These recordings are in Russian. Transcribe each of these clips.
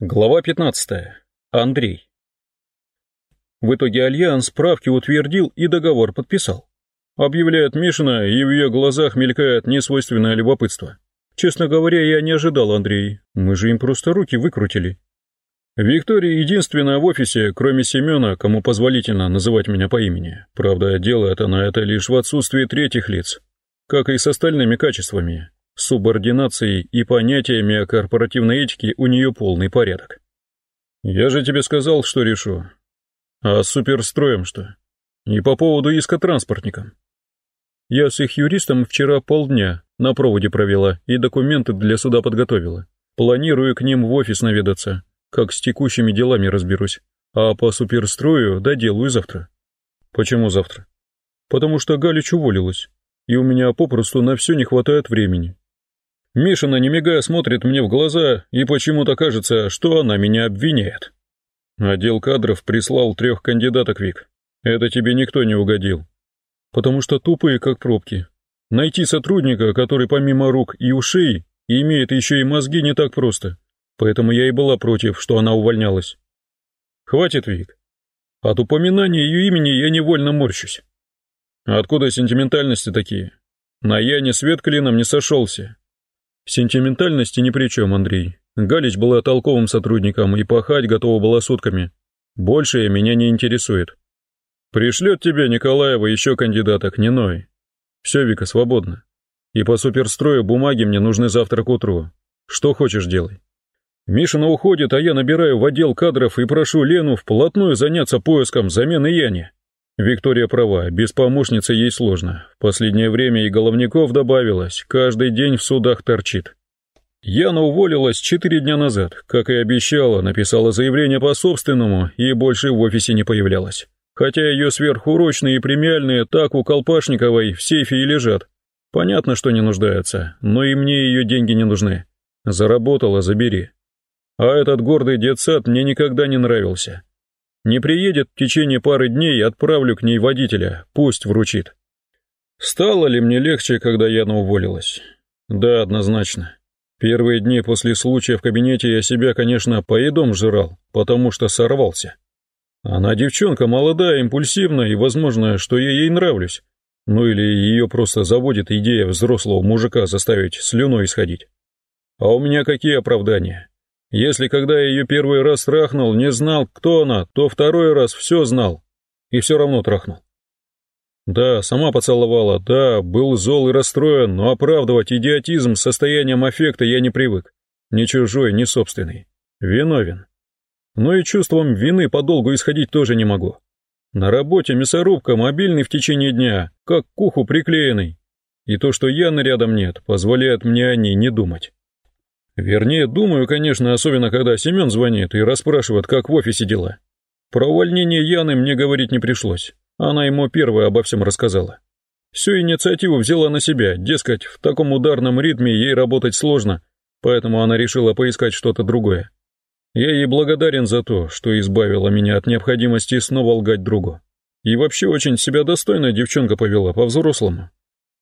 Глава 15. Андрей. В итоге Альянс справки утвердил и договор подписал. Объявляет Мишина, и в ее глазах мелькает несвойственное любопытство. Честно говоря, я не ожидал, Андрей. Мы же им просто руки выкрутили. Виктория единственная в офисе, кроме Семена, кому позволительно называть меня по имени. Правда, делает она это лишь в отсутствии третьих лиц, как и с остальными качествами, субординацией и понятиями о корпоративной этике у нее полный порядок. Я же тебе сказал, что решу. А с суперстроем что? И по поводу иска транспортникам. Я с их юристом вчера полдня на проводе провела и документы для суда подготовила. Планирую к ним в офис наведаться, как с текущими делами разберусь. А по суперстрою доделаю завтра. Почему завтра? Потому что Галич уволилась, и у меня попросту на все не хватает времени. Мишина, не мигая, смотрит мне в глаза, и почему-то кажется, что она меня обвиняет. Отдел кадров прислал трех кандидаток, Вик. Это тебе никто не угодил. Потому что тупые, как пробки. Найти сотрудника, который помимо рук и ушей имеет еще и мозги, не так просто. Поэтому я и была против, что она увольнялась. Хватит, Вик. От упоминания ее имени я невольно морщусь. Откуда сентиментальности такие? На Яне свет клином не сошелся. Сентиментальности ни при чем, Андрей. Галич была толковым сотрудником и пахать готова была сутками. Большее меня не интересует. Пришлет тебе Николаева еще кандидаток, не ной. Все, Вика, свободно. И по суперстрою бумаги мне нужны завтра к утру. Что хочешь, делай. Мишина уходит, а я набираю в отдел кадров и прошу Лену вплотную заняться поиском замены Яне. Виктория права, без помощницы ей сложно. В последнее время и головников добавилось, каждый день в судах торчит. Яна уволилась четыре дня назад, как и обещала, написала заявление по собственному и больше в офисе не появлялась. Хотя ее сверхурочные и премиальные так у Колпашниковой в сейфе и лежат. Понятно, что не нуждается, но и мне ее деньги не нужны. Заработала, забери. А этот гордый детсад мне никогда не нравился. Не приедет в течение пары дней, отправлю к ней водителя, пусть вручит. Стало ли мне легче, когда Яна уволилась? Да, однозначно. Первые дни после случая в кабинете я себя, конечно, поедом жрал, потому что сорвался. Она девчонка молодая, импульсивная, и возможно, что я ей нравлюсь. Ну или ее просто заводит идея взрослого мужика заставить слюной исходить. А у меня какие оправдания? Если когда я ее первый раз трахнул, не знал, кто она, то второй раз все знал. И все равно трахнул. Да, сама поцеловала, да, был зол и расстроен, но оправдывать идиотизм состоянием аффекта я не привык. Ни чужой, ни собственный. Виновен. Но и чувством вины подолгу исходить тоже не могу. На работе мясорубка, мобильный в течение дня, как к уху приклеенный. И то, что Яны рядом нет, позволяет мне о ней не думать. Вернее, думаю, конечно, особенно когда Семен звонит и расспрашивает, как в офисе дела. Про увольнение Яны мне говорить не пришлось. Она ему первая обо всем рассказала. Всю инициативу взяла на себя, дескать, в таком ударном ритме ей работать сложно, поэтому она решила поискать что-то другое. Я ей благодарен за то, что избавила меня от необходимости снова лгать другу. И вообще очень себя достойная девчонка повела по-взрослому.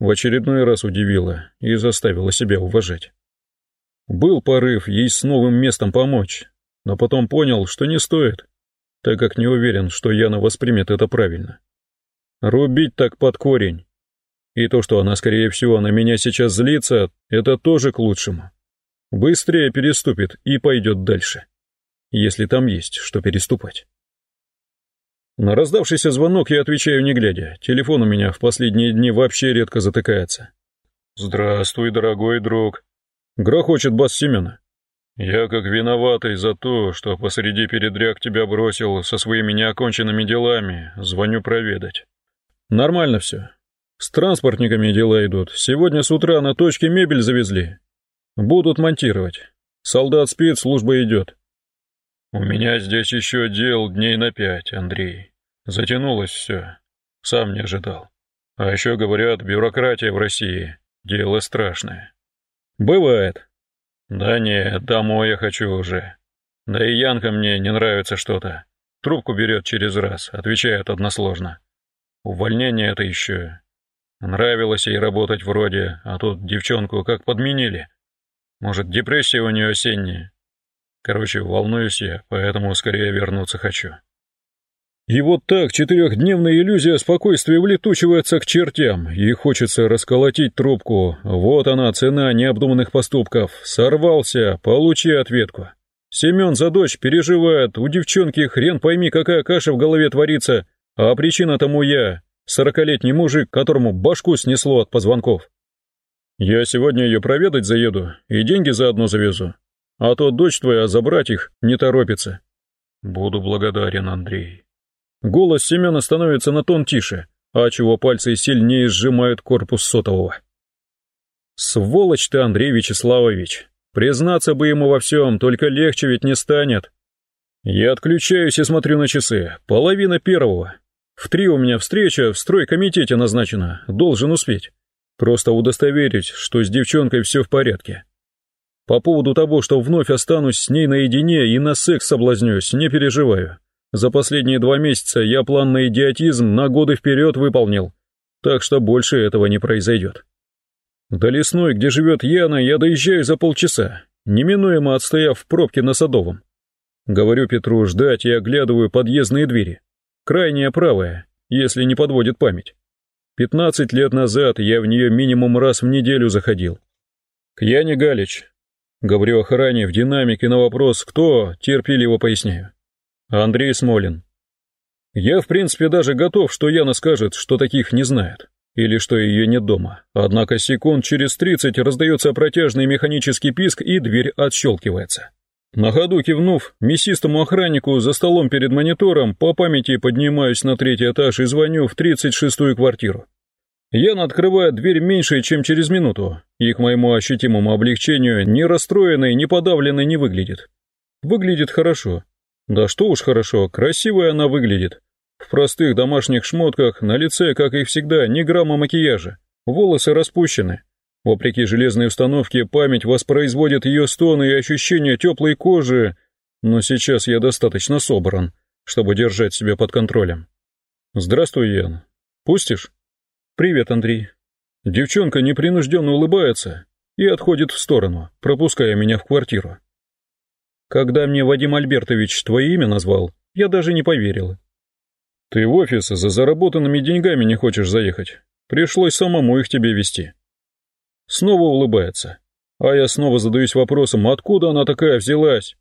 В очередной раз удивила и заставила себя уважать. Был порыв ей с новым местом помочь, но потом понял, что не стоит, так как не уверен, что Яна воспримет это правильно. Рубить так под корень. И то, что она, скорее всего, на меня сейчас злится, это тоже к лучшему. Быстрее переступит и пойдет дальше, если там есть что переступать. На раздавшийся звонок я отвечаю не глядя, телефон у меня в последние дни вообще редко затыкается. «Здравствуй, дорогой друг», Грохочет бас Семена. Я как виноватый за то, что посреди передряг тебя бросил со своими неоконченными делами, звоню проведать. Нормально все. С транспортниками дела идут. Сегодня с утра на точке мебель завезли. Будут монтировать. Солдат спит, служба идет. У меня здесь еще дел дней на пять, Андрей. Затянулось все. Сам не ожидал. А еще говорят, бюрократия в России. Дело страшное. «Бывает». «Да не, домой я хочу уже. Да и Янка мне не нравится что-то. Трубку берет через раз, отвечает односложно. Увольнение это еще. Нравилось ей работать вроде, а тут девчонку как подменили. Может, депрессия у нее осенняя? Короче, волнуюсь я, поэтому скорее вернуться хочу. И вот так четырехдневная иллюзия спокойствия влетучивается к чертям, и хочется расколотить трубку. Вот она, цена необдуманных поступков. Сорвался, получи ответку. Семен за дочь переживает, у девчонки хрен пойми, какая каша в голове творится, а причина тому я, сорокалетний мужик, которому башку снесло от позвонков. Я сегодня ее проведать заеду и деньги заодно завезу, а то дочь твоя забрать их не торопится. Буду благодарен, Андрей. Голос Семена становится на тон тише, а чего пальцы сильнее сжимают корпус сотового. Сволочь ты, Андрей Вячеславович. Признаться бы ему во всем, только легче ведь не станет. Я отключаюсь и смотрю на часы. Половина первого. В три у меня встреча в стройкомитете назначена. Должен успеть. Просто удостоверить, что с девчонкой все в порядке. По поводу того, что вновь останусь с ней наедине и на секс соблазнюсь, не переживаю. За последние два месяца я план на идиотизм на годы вперед выполнил, так что больше этого не произойдет. До лесной, где живет Яна, я доезжаю за полчаса, неминуемо отстояв в пробке на Садовом. Говорю Петру ждать и оглядываю подъездные двери. Крайняя правая, если не подводит память. Пятнадцать лет назад я в нее минимум раз в неделю заходил. К Яне Галич. Говорю охране в динамике на вопрос «Кто?» терпеливо поясняю. Андрей Смолин. Я, в принципе, даже готов, что Яна скажет, что таких не знает, или что ее нет дома. Однако секунд через тридцать раздается протяжный механический писк, и дверь отщелкивается. На ходу кивнув мясистому охраннику за столом перед монитором, по памяти поднимаюсь на третий этаж и звоню в тридцать шестую квартиру. Яна открывает дверь меньше, чем через минуту, и к моему ощутимому облегчению ни расстроенной, ни подавленной не выглядит. Выглядит хорошо, да что уж хорошо, красивая она выглядит. В простых домашних шмотках, на лице, как и всегда, ни грамма макияжа. Волосы распущены. Вопреки железной установке, память воспроизводит ее стоны и ощущения теплой кожи, но сейчас я достаточно собран, чтобы держать себя под контролем. «Здравствуй, Ян. Пустишь?» «Привет, Андрей». Девчонка непринужденно улыбается и отходит в сторону, пропуская меня в квартиру. Когда мне Вадим Альбертович твое имя назвал, я даже не поверил. Ты в офис за заработанными деньгами не хочешь заехать. Пришлось самому их тебе вести. Снова улыбается. А я снова задаюсь вопросом, откуда она такая взялась?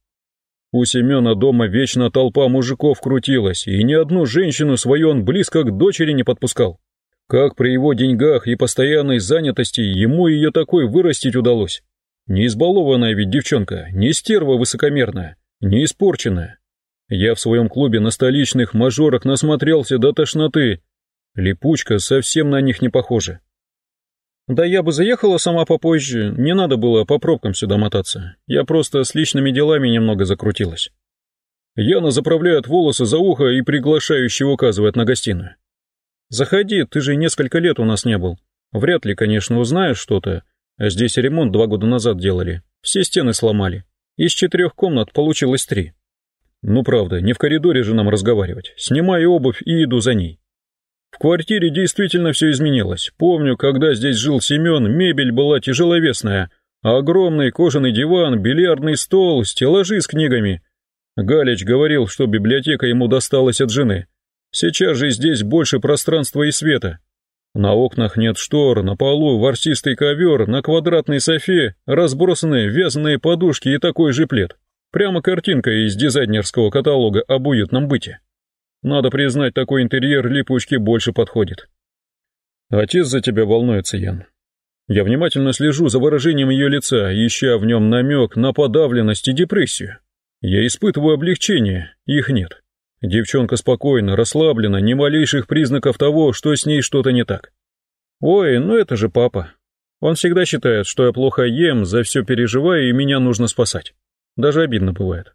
У Семена дома вечно толпа мужиков крутилась, и ни одну женщину свою он близко к дочери не подпускал. Как при его деньгах и постоянной занятости ему ее такой вырастить удалось? Не избалованная ведь девчонка, не стерва высокомерная, не испорченная. Я в своем клубе на столичных мажорах насмотрелся до тошноты. Липучка совсем на них не похожа. Да я бы заехала сама попозже, не надо было по пробкам сюда мотаться. Я просто с личными делами немного закрутилась. Яна заправляет волосы за ухо и приглашающе указывает на гостиную. «Заходи, ты же несколько лет у нас не был. Вряд ли, конечно, узнаешь что-то, а здесь ремонт два года назад делали. Все стены сломали. Из четырех комнат получилось три. Ну правда, не в коридоре же нам разговаривать. Снимаю обувь и иду за ней. В квартире действительно все изменилось. Помню, когда здесь жил Семен, мебель была тяжеловесная. Огромный кожаный диван, бильярдный стол, стеллажи с книгами. Галич говорил, что библиотека ему досталась от жены. Сейчас же здесь больше пространства и света. На окнах нет штор, на полу ворсистый ковер, на квадратной софе разбросаны вязаные подушки и такой же плед. Прямо картинка из дизайнерского каталога об уютном быте. Надо признать, такой интерьер липучки больше подходит. Отец за тебя волнуется, Ян. Я внимательно слежу за выражением ее лица, ища в нем намек на подавленность и депрессию. Я испытываю облегчение, их нет. Девчонка спокойна, расслаблена, ни малейших признаков того, что с ней что-то не так. Ой, ну это же папа. Он всегда считает, что я плохо ем, за все переживаю и меня нужно спасать. Даже обидно бывает.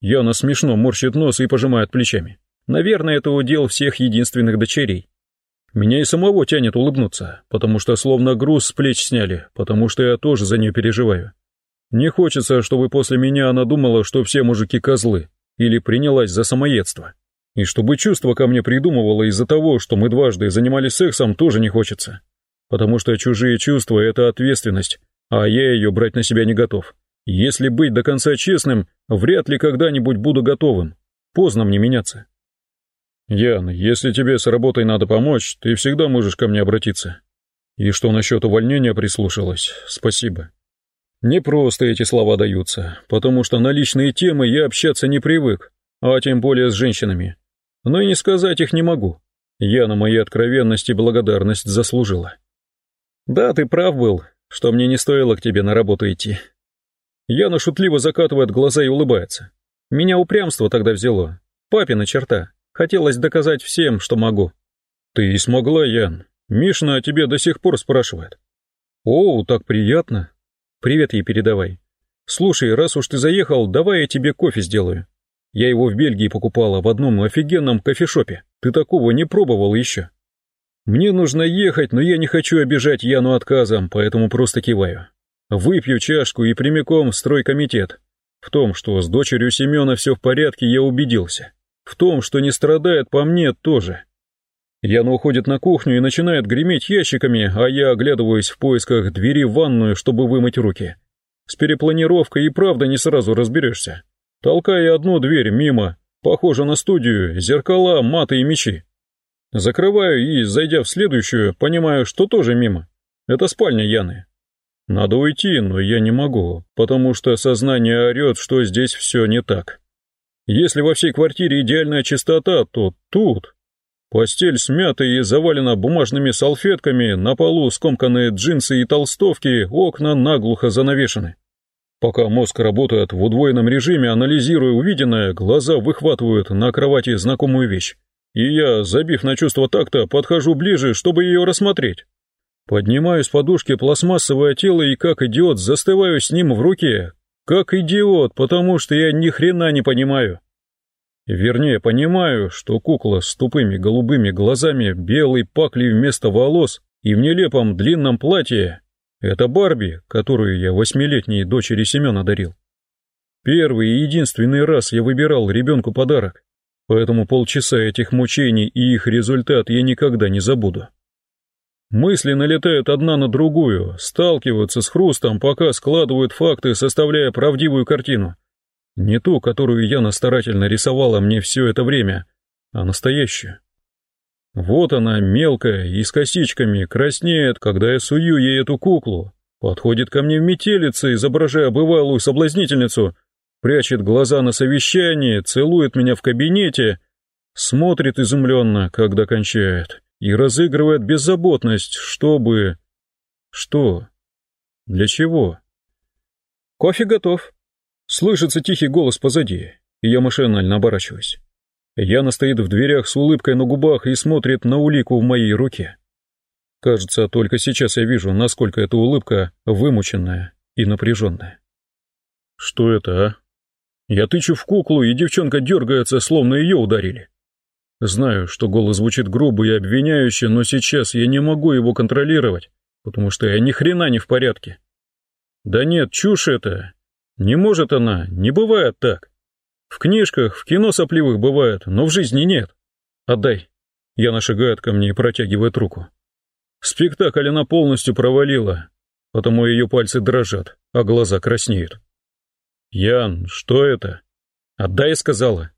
Яна смешно морщит нос и пожимает плечами. Наверное, это удел всех единственных дочерей. Меня и самого тянет улыбнуться, потому что словно груз с плеч сняли, потому что я тоже за нее переживаю. Не хочется, чтобы после меня она думала, что все мужики козлы, или принялась за самоедство. И чтобы чувство ко мне придумывало из-за того, что мы дважды занимались сексом, тоже не хочется. Потому что чужие чувства — это ответственность, а я ее брать на себя не готов. Если быть до конца честным, вряд ли когда-нибудь буду готовым. Поздно мне меняться. Ян, если тебе с работой надо помочь, ты всегда можешь ко мне обратиться. И что насчет увольнения прислушалась, спасибо. Не просто эти слова даются, потому что на личные темы я общаться не привык, а тем более с женщинами. Но и не сказать их не могу. Я на моей откровенности благодарность заслужила. Да, ты прав был, что мне не стоило к тебе на работу идти. Яна шутливо закатывает глаза и улыбается. Меня упрямство тогда взяло. Папина черта. Хотелось доказать всем, что могу. Ты и смогла, Ян. Мишна о тебе до сих пор спрашивает. О, так приятно. Привет ей передавай. Слушай, раз уж ты заехал, давай я тебе кофе сделаю. Я его в Бельгии покупала в одном офигенном кофешопе. Ты такого не пробовал еще. Мне нужно ехать, но я не хочу обижать Яну отказом, поэтому просто киваю. Выпью чашку и прямиком в стройкомитет. В том, что с дочерью Семена все в порядке, я убедился. В том, что не страдает по мне, тоже. Яна уходит на кухню и начинает греметь ящиками, а я оглядываюсь в поисках двери в ванную, чтобы вымыть руки. С перепланировкой и правда не сразу разберешься. Толкая одну дверь мимо, похоже на студию, зеркала, маты и мечи. Закрываю и, зайдя в следующую, понимаю, что тоже мимо. Это спальня Яны. Надо уйти, но я не могу, потому что сознание орет, что здесь все не так. Если во всей квартире идеальная чистота, то тут Постель смята и завалена бумажными салфетками, на полу скомканные джинсы и толстовки, окна наглухо занавешены. Пока мозг работает в удвоенном режиме, анализируя увиденное, глаза выхватывают на кровати знакомую вещь. И я, забив на чувство такта, подхожу ближе, чтобы ее рассмотреть. Поднимаю с подушки пластмассовое тело и как идиот застываю с ним в руке. Как идиот, потому что я ни хрена не понимаю. Вернее, понимаю, что кукла с тупыми голубыми глазами, белой паклей вместо волос и в нелепом длинном платье — это Барби, которую я восьмилетней дочери Семена дарил. Первый и единственный раз я выбирал ребенку подарок, поэтому полчаса этих мучений и их результат я никогда не забуду. Мысли налетают одна на другую, сталкиваются с хрустом, пока складывают факты, составляя правдивую картину. Не ту, которую Яна старательно рисовала мне все это время, а настоящую. Вот она, мелкая и с косичками, краснеет, когда я сую ей эту куклу, подходит ко мне в метелице, изображая бывалую соблазнительницу, прячет глаза на совещании, целует меня в кабинете, смотрит изумленно, когда кончает, и разыгрывает беззаботность, чтобы... Что? Для чего? Кофе готов, Слышится тихий голос позади, и я машинально оборачиваюсь. Яна стоит в дверях с улыбкой на губах и смотрит на улику в моей руке. Кажется, только сейчас я вижу, насколько эта улыбка вымученная и напряженная. Что это, а? Я тычу в куклу, и девчонка дергается, словно ее ударили. Знаю, что голос звучит грубо и обвиняюще, но сейчас я не могу его контролировать, потому что я ни хрена не в порядке. Да нет, чушь это. Не может она, не бывает так. В книжках, в кино сопливых бывает, но в жизни нет. Отдай. Яна шагает ко мне и протягивает руку. Спектакль она полностью провалила, потому ее пальцы дрожат, а глаза краснеют. Ян, что это? Отдай, сказала.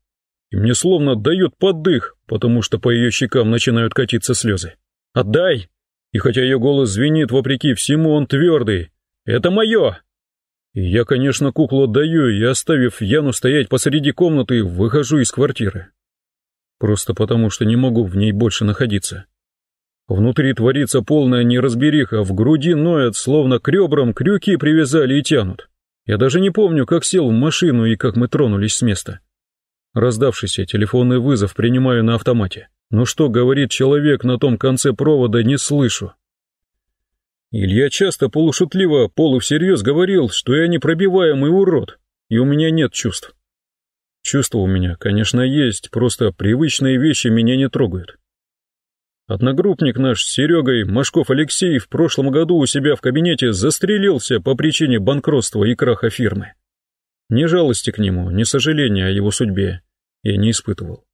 И мне словно дает поддых, потому что по ее щекам начинают катиться слезы. Отдай! И хотя ее голос звенит вопреки всему, он твердый. Это мое! Я, конечно, куклу отдаю и, оставив Яну стоять посреди комнаты, выхожу из квартиры. Просто потому, что не могу в ней больше находиться. Внутри творится полная неразбериха, в груди ноет, словно к ребрам крюки привязали и тянут. Я даже не помню, как сел в машину и как мы тронулись с места. Раздавшийся телефонный вызов принимаю на автомате. Но что говорит человек на том конце провода, не слышу. Илья часто полушутливо, полувсерьез говорил, что я непробиваемый урод, и у меня нет чувств. Чувства у меня, конечно, есть, просто привычные вещи меня не трогают. Одногруппник наш с Серегой Машков Алексей в прошлом году у себя в кабинете застрелился по причине банкротства и краха фирмы. Ни жалости к нему, ни сожаления о его судьбе я не испытывал.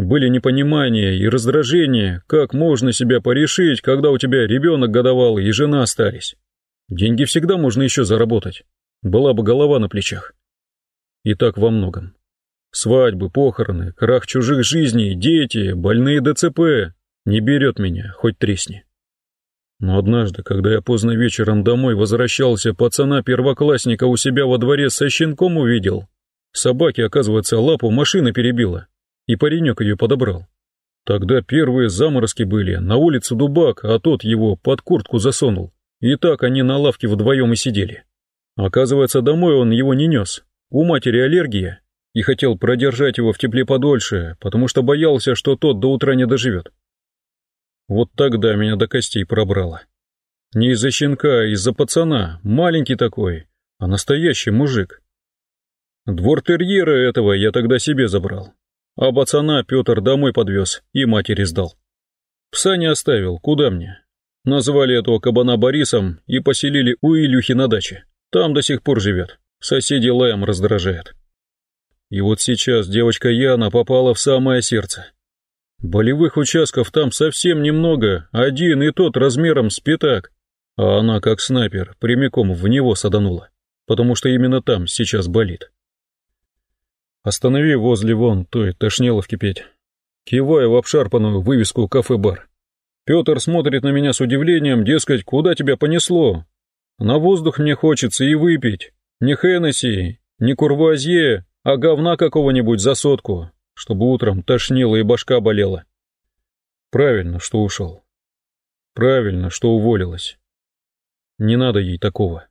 Были непонимания и раздражение, как можно себя порешить, когда у тебя ребенок годовалый и жена остались. Деньги всегда можно еще заработать. была бы голова на плечах. И так во многом. Свадьбы, похороны, крах чужих жизней, дети, больные ДЦП. Не берет меня, хоть тресни. Но однажды, когда я поздно вечером домой возвращался, пацана-первоклассника у себя во дворе со щенком увидел. Собаке, оказывается, лапу машина перебила, и паренек ее подобрал. Тогда первые заморозки были, на улице дубак, а тот его под куртку засунул. И так они на лавке вдвоем и сидели. Оказывается, домой он его не нес. У матери аллергия, и хотел продержать его в тепле подольше, потому что боялся, что тот до утра не доживет. Вот тогда меня до костей пробрало. Не из-за щенка, а из-за пацана, маленький такой, а настоящий мужик. Двор терьера этого я тогда себе забрал, а пацана Петр домой подвез и матери сдал. Пса не оставил, куда мне? Назвали этого кабана Борисом и поселили у Илюхи на даче. Там до сих пор живет, соседи лаем раздражает. И вот сейчас девочка Яна попала в самое сердце. Болевых участков там совсем немного, один и тот размером с пятак, а она как снайпер прямиком в него саданула, потому что именно там сейчас болит. Останови возле вон той тошнеловки петь. Киваю в обшарпанную вывеску кафе-бар. Петр смотрит на меня с удивлением, дескать, куда тебя понесло? На воздух мне хочется и выпить. Не Хеннесси, не Курвуазье, а говна какого-нибудь за сотку, чтобы утром тошнило и башка болела. Правильно, что ушел. Правильно, что уволилась. Не надо ей такого.